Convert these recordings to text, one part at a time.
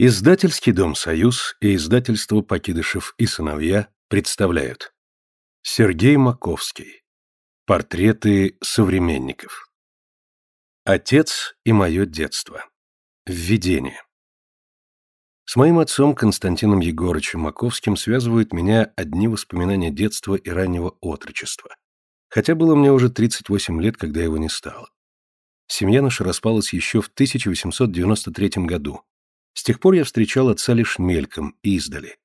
Издательский дом «Союз» и издательство «Покидышев и сыновья» представляют. Сергей Маковский. Портреты современников. Отец и мое детство. Введение. С моим отцом Константином Егорычем Маковским связывают меня одни воспоминания детства и раннего отрочества, хотя было мне уже 38 лет, когда его не стало. Семья наша распалась еще в 1893 году, с тех пор я встречал отца лишь мельком, издали.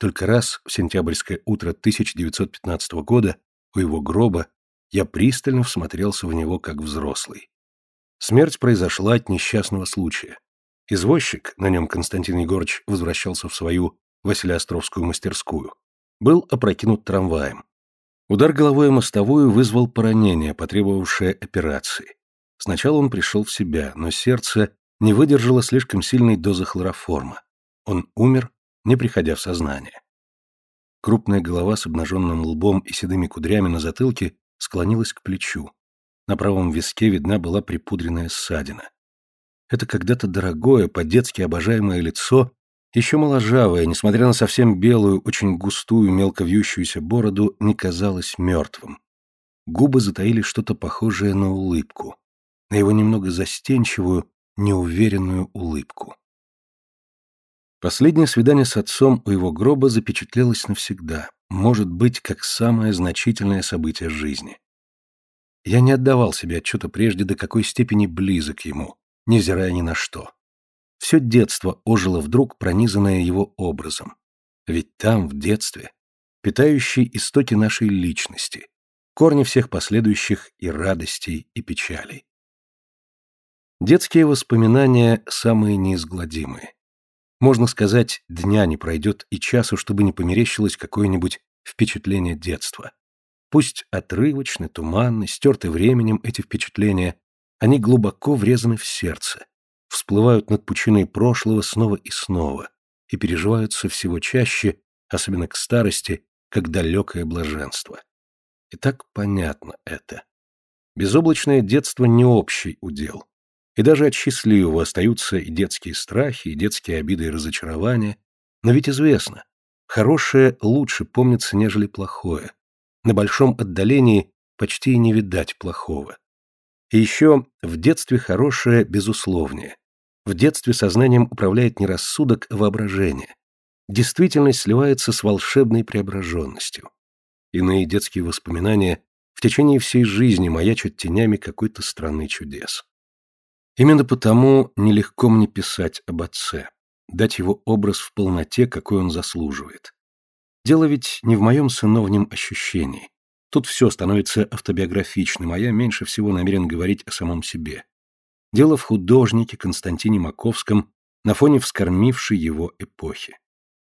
Только раз в сентябрьское утро 1915 года у его гроба я пристально всмотрелся в него как взрослый. Смерть произошла от несчастного случая. Извозчик, на нем Константин Егорович возвращался в свою Василиостровскую мастерскую, был опрокинут трамваем. Удар головой о мостовую вызвал поранение, потребовавшее операции. Сначала он пришел в себя, но сердце не выдержала слишком сильной дозы хлороформа. Он умер, не приходя в сознание. Крупная голова с обнаженным лбом и седыми кудрями на затылке склонилась к плечу. На правом виске видна была припудренная ссадина. Это когда-то дорогое, по-детски обожаемое лицо, еще моложавое, несмотря на совсем белую, очень густую, мелко вьющуюся бороду, не казалось мертвым. Губы затаили что-то похожее на улыбку. На его немного застенчивую, неуверенную улыбку. Последнее свидание с отцом у его гроба запечатлелось навсегда, может быть, как самое значительное событие жизни. Я не отдавал себе отчета прежде, до какой степени близок ему, невзирая ни на что. Все детство ожило вдруг, пронизанное его образом. Ведь там, в детстве, питающие истоки нашей личности, корни всех последующих и радостей, и печалей. Детские воспоминания самые неизгладимые. Можно сказать, дня не пройдет и часу, чтобы не померещилось какое-нибудь впечатление детства. Пусть отрывочны, туманны, стерты временем эти впечатления, они глубоко врезаны в сердце, всплывают над пучиной прошлого снова и снова и переживаются всего чаще, особенно к старости, как далекое блаженство. И так понятно это. Безоблачное детство не общий удел. И даже от счастливого остаются и детские страхи, и детские обиды и разочарования. Но ведь известно, хорошее лучше помнится, нежели плохое. На большом отдалении почти и не видать плохого. И еще в детстве хорошее безусловнее. В детстве сознанием управляет не рассудок, а воображение. Действительность сливается с волшебной преображенностью. Иные детские воспоминания в течение всей жизни маячат тенями какой-то страны чудес. Именно потому нелегко мне писать об отце, дать его образ в полноте, какой он заслуживает. Дело ведь не в моем сыновнем ощущении. Тут все становится автобиографичным, а я меньше всего намерен говорить о самом себе. Дело в художнике Константине Маковском на фоне вскормившей его эпохи.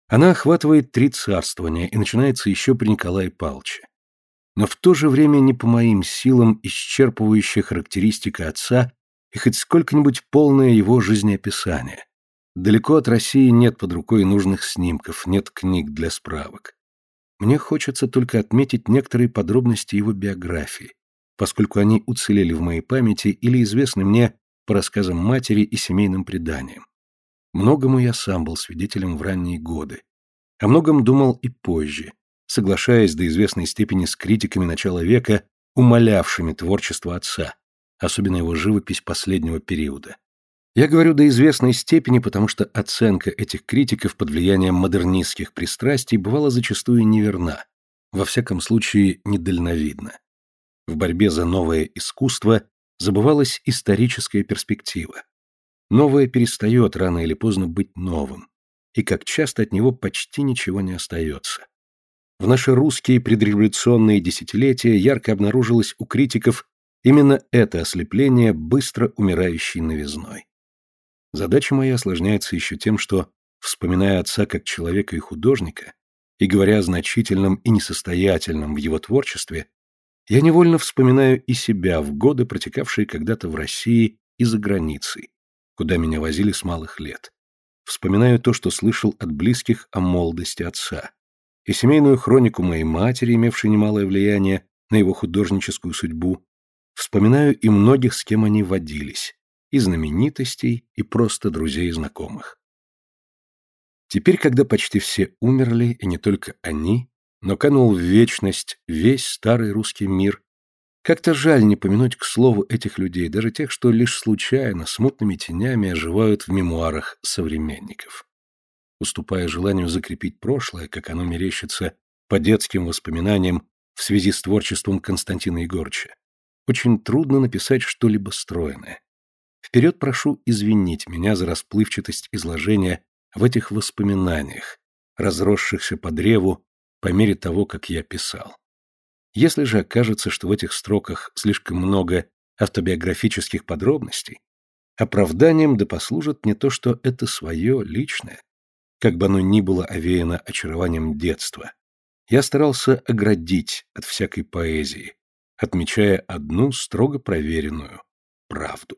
Она охватывает три царствования и начинается еще при Николае Павловиче. Но в то же время не по моим силам исчерпывающая характеристика отца и хоть сколько-нибудь полное его жизнеописание. Далеко от России нет под рукой нужных снимков, нет книг для справок. Мне хочется только отметить некоторые подробности его биографии, поскольку они уцелели в моей памяти или известны мне по рассказам матери и семейным преданиям. Многому я сам был свидетелем в ранние годы. О многом думал и позже, соглашаясь до известной степени с критиками начала века, умолявшими творчество отца, особенно его живопись последнего периода. Я говорю до известной степени, потому что оценка этих критиков под влиянием модернистских пристрастий бывала зачастую неверна, во всяком случае недальновидна. В борьбе за новое искусство забывалась историческая перспектива. Новое перестает рано или поздно быть новым, и как часто от него почти ничего не остается. В наши русские предреволюционные десятилетия ярко обнаружилось у критиков Именно это ослепление быстро умирающей новизной. Задача моя осложняется еще тем, что, вспоминая отца как человека и художника, и говоря о значительном и несостоятельном в его творчестве, я невольно вспоминаю и себя в годы, протекавшие когда-то в России и за границей, куда меня возили с малых лет. Вспоминаю то, что слышал от близких о молодости отца, и семейную хронику моей матери, имевшей немалое влияние на его художническую судьбу, Вспоминаю и многих, с кем они водились, и знаменитостей, и просто друзей и знакомых. Теперь, когда почти все умерли, и не только они, но канул в вечность весь старый русский мир, как-то жаль не помянуть к слову этих людей, даже тех, что лишь случайно, смутными тенями оживают в мемуарах современников. Уступая желанию закрепить прошлое, как оно мерещится по детским воспоминаниям в связи с творчеством Константина Егорча, очень трудно написать что-либо стройное. Вперед прошу извинить меня за расплывчатость изложения в этих воспоминаниях, разросшихся по древу по мере того, как я писал. Если же окажется, что в этих строках слишком много автобиографических подробностей, оправданием да послужит не то, что это свое, личное, как бы оно ни было овеяно очарованием детства. Я старался оградить от всякой поэзии, отмечая одну строго проверенную правду.